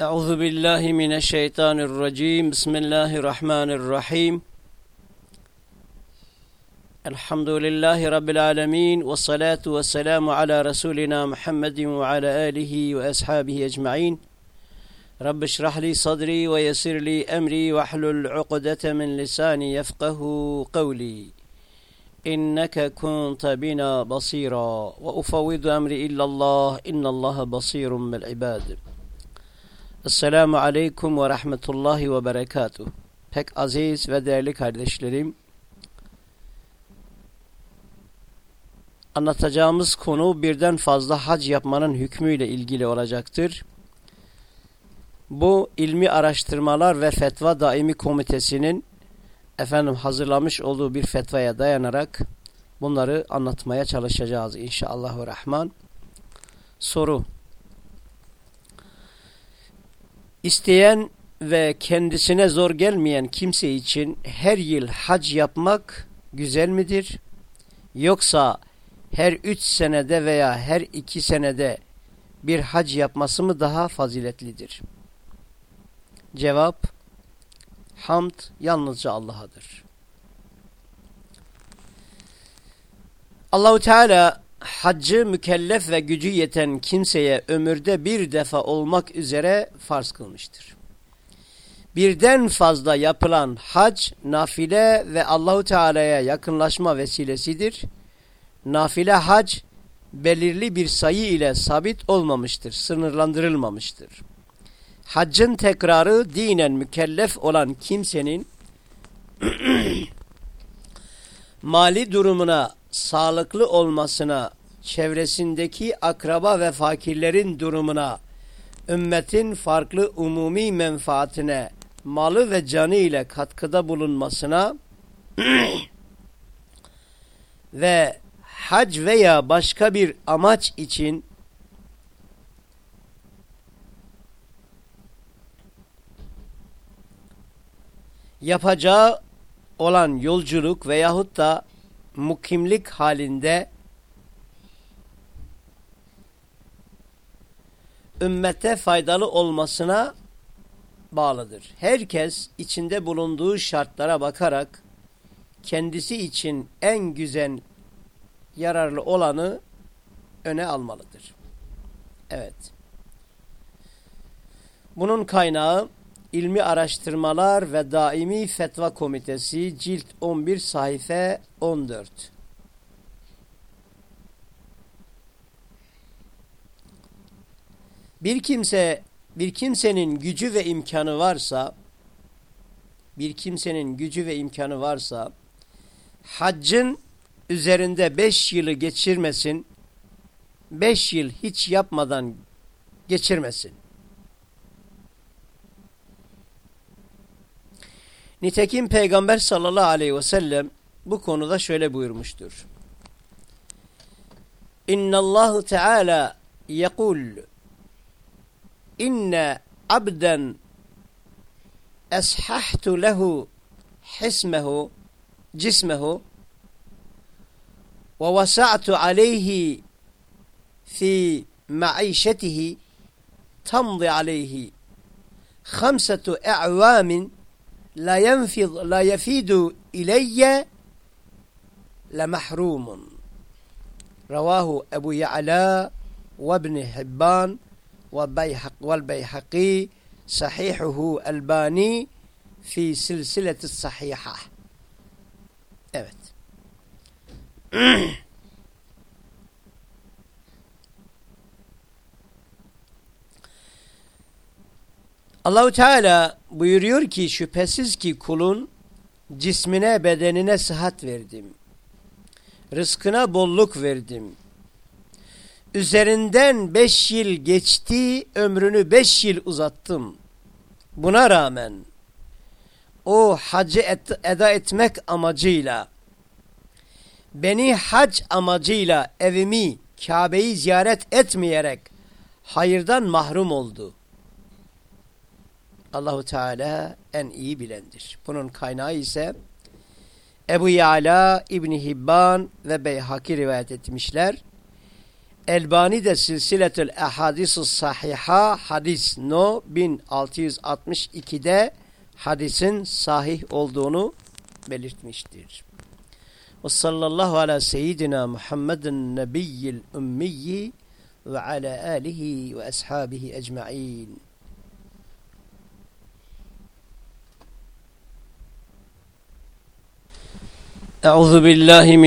أعوذ بالله من الشيطان الرجيم. بسم الله الرحمن الرحيم. الحمد لله رب العالمين والصلاة والسلام على رسولنا محمد وعلى آله وأصحابه أجمعين. رب اشرح لي صدري ويسر لي أمري واحلل عقدة من لساني يفقه قولي. إنك كنت بنا بصيرا. وأفوض أمري إلا الله إن الله بصير بالعباد. Esselamu Aleyküm ve Rahmetullahi ve Berekatuh. Pek aziz ve değerli kardeşlerim, anlatacağımız konu birden fazla hac yapmanın hükmüyle ilgili olacaktır. Bu ilmi araştırmalar ve fetva daimi komitesinin efendim hazırlamış olduğu bir fetvaya dayanarak bunları anlatmaya çalışacağız inşallah rahman. Soru İsteyen ve kendisine zor gelmeyen kimse için her yıl hac yapmak güzel midir? Yoksa her üç senede veya her iki senede bir hac yapması mı daha faziletlidir? Cevap, hamd yalnızca Allah'adır. Allahu Teala haccı mükellef ve gücü yeten kimseye ömürde bir defa olmak üzere farz kılmıştır. Birden fazla yapılan hac, nafile ve Allahu Teala'ya yakınlaşma vesilesidir. Nafile hac belirli bir sayı ile sabit olmamıştır, sınırlandırılmamıştır. Haccın tekrarı dinen mükellef olan kimsenin mali durumuna sağlıklı olmasına, çevresindeki akraba ve fakirlerin durumuna, ümmetin farklı umumi menfaatine, malı ve canı ile katkıda bulunmasına ve hac veya başka bir amaç için yapacağı olan yolculuk veyahut da mukimlik halinde ümmete faydalı olmasına bağlıdır. Herkes içinde bulunduğu şartlara bakarak kendisi için en güzel yararlı olanı öne almalıdır. Evet. Bunun kaynağı İlmi Araştırmalar ve Daimi Fetva Komitesi cilt 11 sayfa 14. Bir kimse bir kimsenin gücü ve imkanı varsa bir kimsenin gücü ve imkanı varsa haccın üzerinde beş yılı geçirmesin, beş yıl hiç yapmadan geçirmesin. Nitekim Peygamber sallallahu aleyhi ve sellem bu konuda şöyle buyurmuştur. İnna Allahu Teala yekul inne abden eshahtu lehu hismehu cismehu ve vasa'tu aleyhi fi maişetihi tamdi aleyhi khamsetu e'vamin la yenfid la yefidu ileyye lemahrumun. Ravahu Ebu Ya'la ve İbn Hibban ve Beyhaqi sahihuhu Elbani fi silsileti sahiha. Evet. Allahu Teala buyuruyor ki şüphesiz ki kulun cismine bedenine sıhhat verdim. Rızkına bolluk verdim. Üzerinden beş yıl geçti, ömrünü beş yıl uzattım. Buna rağmen o hacı et, eda etmek amacıyla beni hac amacıyla evimi Kabe'yi ziyaret etmeyerek hayırdan mahrum oldu. Allahu Teala en iyi bilendir. Bunun kaynağı ise Ebu Yala, İbni Hibban ve Beyhaki rivayet etmişler. Elbani de silsiletül ehadis sahiha hadis no 1662'de hadisin sahih olduğunu belirtmiştir. Ve sallallahu ala seyyidina Muhammedin nebiyyil ümmiyyi ve ala alihi ve ashabihi ecma'in. أعوذ بالله من